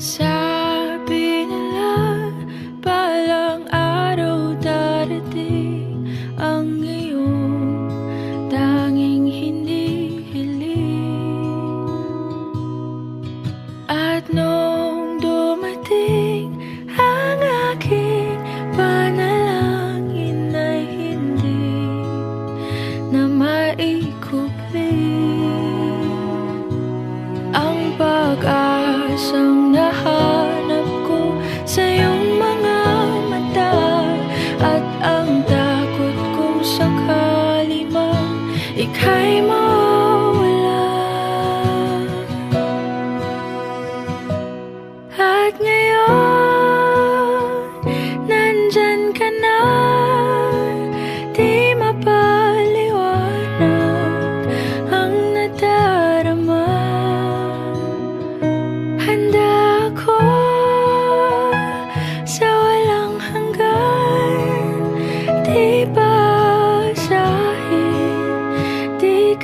Sound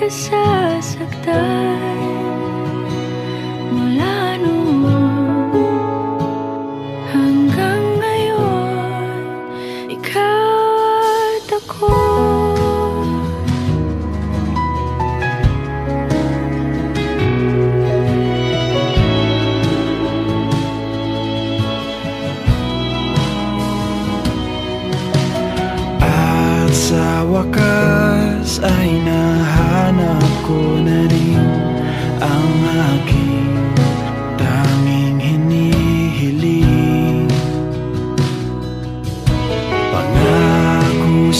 di ka sasaktan Mula noon hanggang ngayon Ikaw at ako. Sa wakas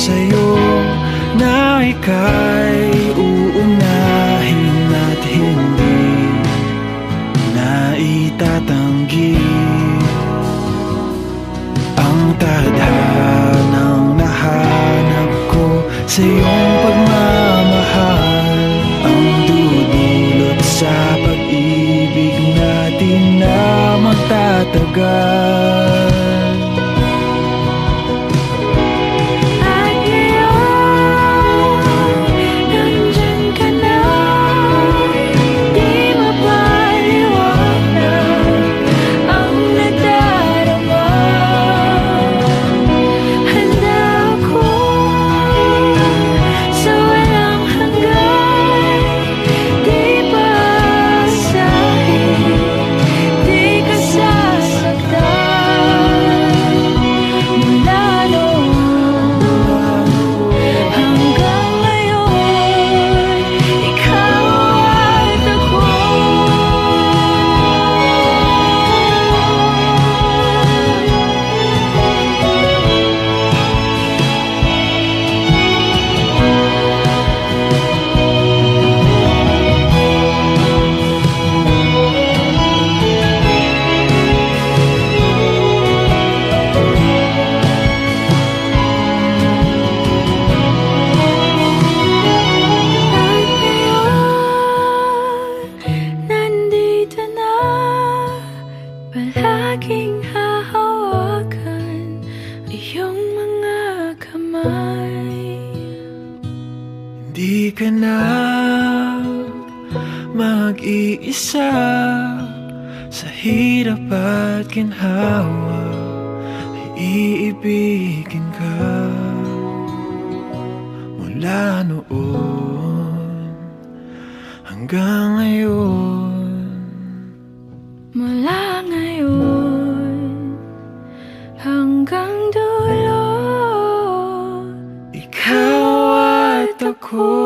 sa'yo na ika'y uunahin at hindi na itatanggi ang tadhanang nahanap ko sa iyong pagmamahal Ang dudulot sa pag-ibig natin na magtatagal ka na mag-iisa Sa hirap at ginhawa Ay iibigin ka Mula noon hanggang ngayon. Mula ngayon hanggang dulo Ikaw at ako